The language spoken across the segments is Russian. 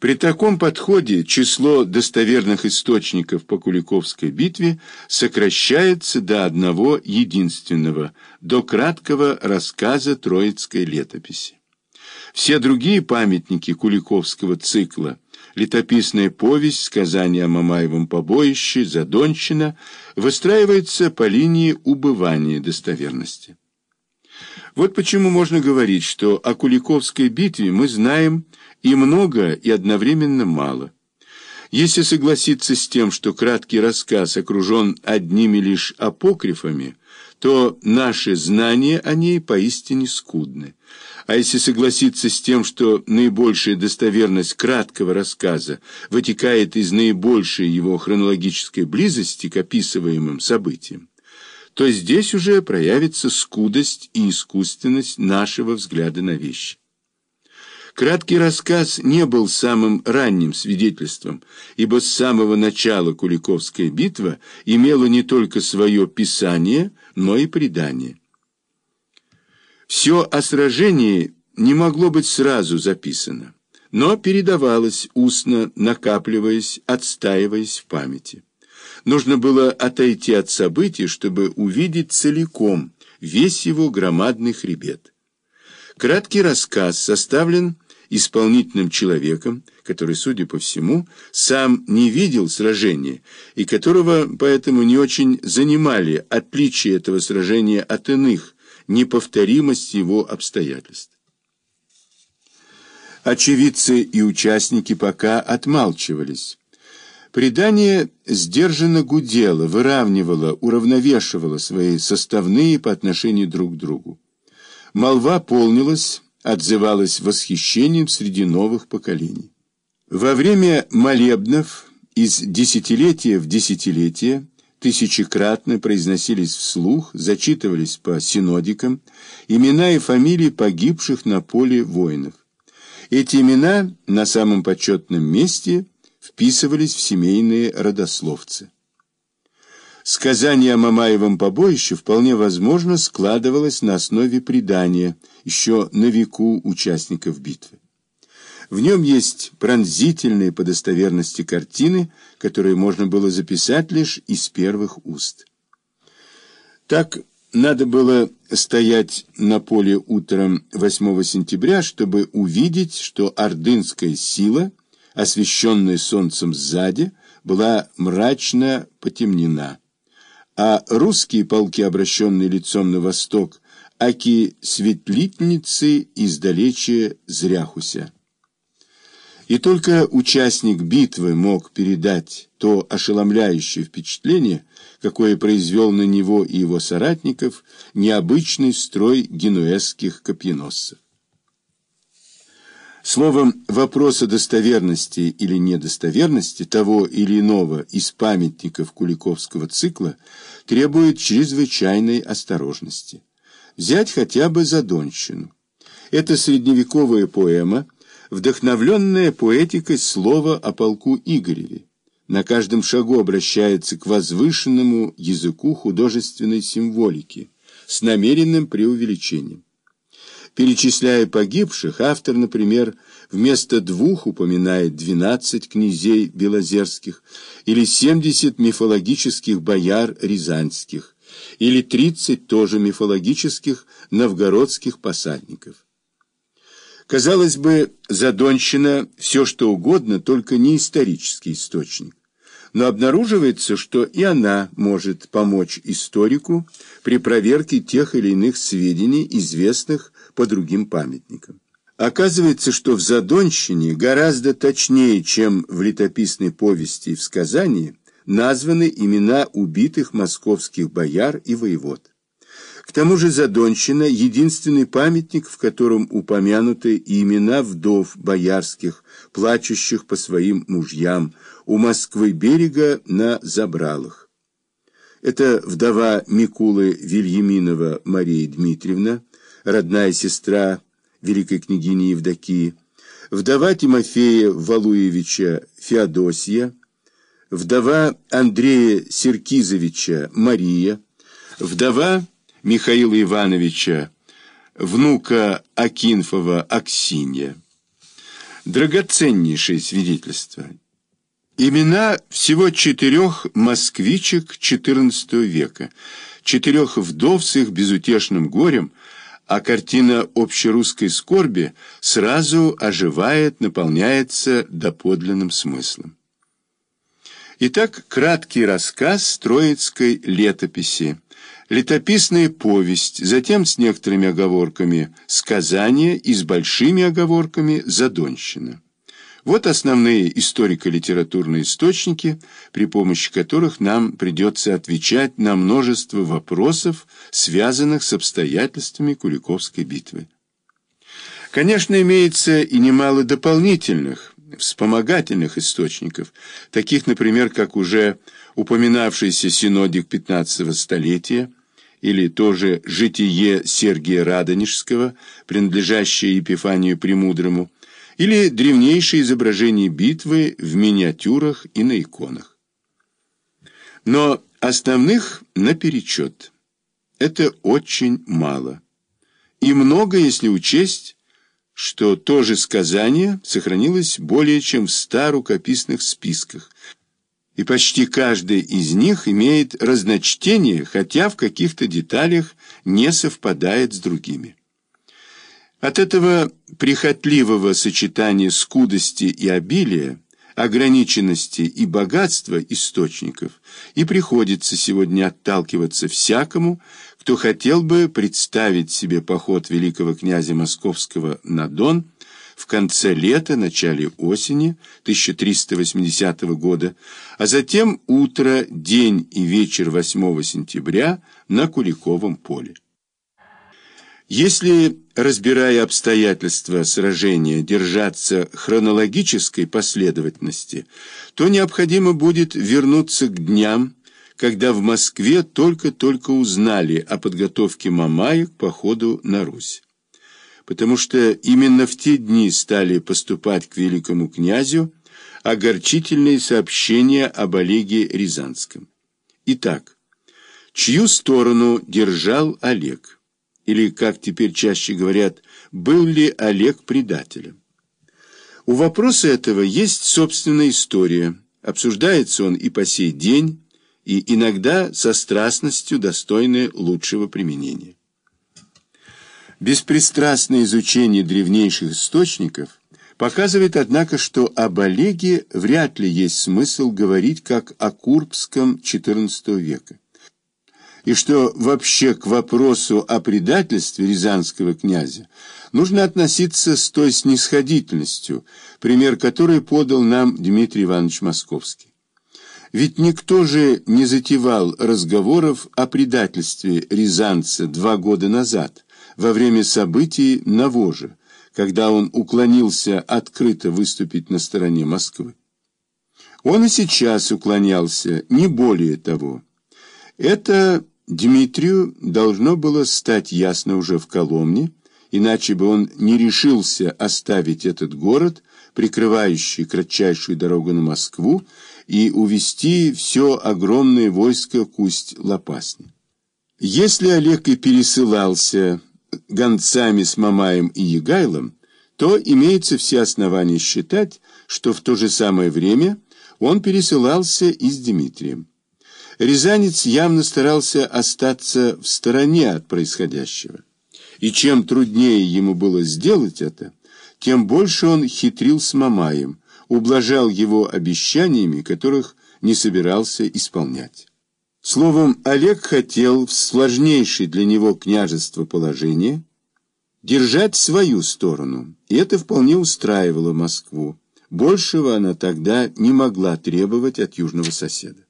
При таком подходе число достоверных источников по Куликовской битве сокращается до одного единственного, до краткого рассказа Троицкой летописи. Все другие памятники Куликовского цикла летописная повесть, сказание о Мамаевом побоище, Задонщина выстраивается по линии убывания достоверности. Вот почему можно говорить, что о Куликовской битве мы знаем и много, и одновременно мало. Если согласиться с тем, что краткий рассказ окружен одними лишь апокрифами, то наши знания о ней поистине скудны. А если согласиться с тем, что наибольшая достоверность краткого рассказа вытекает из наибольшей его хронологической близости к описываемым событиям, то здесь уже проявится скудость и искусственность нашего взгляда на вещи. Краткий рассказ не был самым ранним свидетельством, ибо с самого начала Куликовская битва имела не только свое писание, но и предание. Все о сражении не могло быть сразу записано, но передавалось устно, накапливаясь, отстаиваясь в памяти. Нужно было отойти от событий, чтобы увидеть целиком весь его громадный хребет. Краткий рассказ составлен исполнительным человеком, который, судя по всему, сам не видел сражения и которого поэтому не очень занимали отличие этого сражения от иных, неповторимость его обстоятельств. Очевидцы и участники пока отмалчивались. Предание сдержанно гудело, выравнивало, уравновешивало свои составные по отношению друг к другу. Молва полнилась, отзывалась восхищением среди новых поколений. Во время молебнов из десятилетия в десятилетие тысячекратно произносились вслух, зачитывались по синодикам имена и фамилии погибших на поле воинов. Эти имена на самом почетном месте вписывались в семейные родословцы. Сказание о Мамаевом побоище вполне возможно складывалось на основе предания, еще на веку участников битвы. В нем есть пронзительные по достоверности картины, которые можно было записать лишь из первых уст. Так надо было стоять на поле утром 8 сентября, чтобы увидеть, что ордынская сила, освещенная солнцем сзади, была мрачно потемнена а русские полки, обращенные лицом на восток, аки светлительницы издалече зряхуся. И только участник битвы мог передать то ошеломляющее впечатление, какое произвел на него и его соратников необычный строй генуэзских копьеносцев. Словом, вопрос о достоверности или недостоверности того или иного из памятников Куликовского цикла требует чрезвычайной осторожности. Взять хотя бы Задонщину. Это средневековая поэма, вдохновленная поэтикой слова о полку Игореве. На каждом шагу обращается к возвышенному языку художественной символики с намеренным преувеличением. Перечисляя погибших, автор, например, вместо двух упоминает 12 князей белозерских или 70 мифологических бояр рязанских или 30 тоже мифологических новгородских посадников. Казалось бы, Задонщина все что угодно, только не исторический источник. Но обнаруживается, что и она может помочь историку при проверке тех или иных сведений, известных по другим памятникам. Оказывается, что в Задонщине гораздо точнее, чем в летописной повести и в сказании, названы имена убитых московских бояр и воевод. К тому же Задонщина – единственный памятник, в котором упомянуты имена вдов боярских, плачущих по своим мужьям, у Москвы берега на Забралах. Это вдова Микулы Вильяминова Мария Дмитриевна, родная сестра великой княгини Евдокии, вдова Тимофея Валуевича Феодосия, вдова Андрея Серкизовича Мария, вдова Михаила Ивановича, внука Акинфова Аксинья. драгоценнейшее свидетельство. Имена всего четырех москвичек XIV века, четырех вдов с их безутешным горем, а картина общерусской скорби сразу оживает, наполняется доподлинным смыслом. Итак, краткий рассказ Троицкой летописи, летописная повесть, затем с некоторыми оговорками сказания и с большими оговорками задонщина. Вот основные историко-литературные источники, при помощи которых нам придется отвечать на множество вопросов, связанных с обстоятельствами Куликовской битвы. Конечно, имеется и немало дополнительных, вспомогательных источников, таких, например, как уже упоминавшийся синодик 15 столетия, или тоже «Житие Сергия Радонежского», принадлежащее Епифанию Премудрому, или древнейшие изображения битвы в миниатюрах и на иконах. Но основных наперечет. Это очень мало. И много, если учесть, что то же сказание сохранилось более чем в ста рукописных списках, и почти каждый из них имеет разночтение, хотя в каких-то деталях не совпадает с другими. От этого прихотливого сочетания скудости и обилия, ограниченности и богатства источников и приходится сегодня отталкиваться всякому, кто хотел бы представить себе поход великого князя Московского на Дон в конце лета, начале осени 1380 года, а затем утро, день и вечер 8 сентября на Куликовом поле. Если, разбирая обстоятельства сражения, держаться хронологической последовательности, то необходимо будет вернуться к дням, когда в Москве только-только узнали о подготовке Мамая к походу на Русь. Потому что именно в те дни стали поступать к великому князю огорчительные сообщения об Олеге Рязанском. Итак, чью сторону держал Олег? Или, как теперь чаще говорят, был ли Олег предателем? У вопроса этого есть собственная история. Обсуждается он и по сей день, и иногда со страстностью, достойной лучшего применения. Беспристрастное изучение древнейших источников показывает, однако, что об Олеге вряд ли есть смысл говорить как о Курбском XIV века, и что вообще к вопросу о предательстве рязанского князя нужно относиться с той снисходительностью, пример которой подал нам Дмитрий Иванович Московский. Ведь никто же не затевал разговоров о предательстве Рязанца два года назад, во время событий на Воже, когда он уклонился открыто выступить на стороне Москвы. Он и сейчас уклонялся, не более того. Это Дмитрию должно было стать ясно уже в Коломне, иначе бы он не решился оставить этот город, прикрывающий кратчайшую дорогу на Москву, и увести все огромное войско к Усть-Лопасне. Если Олег и пересылался гонцами с Мамаем и Егайлом, то имеется все основания считать, что в то же самое время он пересылался и с Дмитрием. Рязанец явно старался остаться в стороне от происходящего. И чем труднее ему было сделать это, тем больше он хитрил с Мамаем, ублажал его обещаниями, которых не собирался исполнять. Словом, Олег хотел в сложнейшее для него княжество положение держать свою сторону, и это вполне устраивало Москву. Большего она тогда не могла требовать от южного соседа.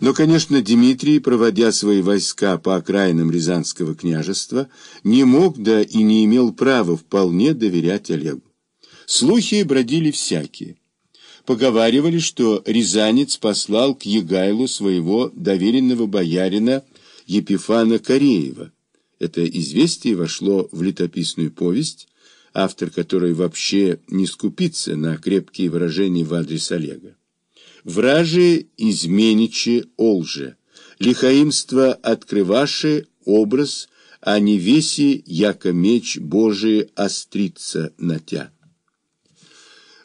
Но, конечно, Дмитрий, проводя свои войска по окраинам Рязанского княжества, не мог, да и не имел права вполне доверять Олегу. Слухи бродили всякие. Поговаривали, что Рязанец послал к Егайлу своего доверенного боярина Епифана Кореева. Это известие вошло в летописную повесть, автор которой вообще не скупится на крепкие выражения в адрес Олега. Вражи изменичи олже, лихаимство открываши образ, а не веси, яко меч Божий острится на тя.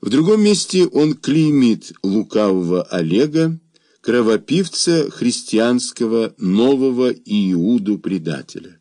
В другом месте он клеймит лукавого Олега, кровопивца христианского нового Иуду-предателя.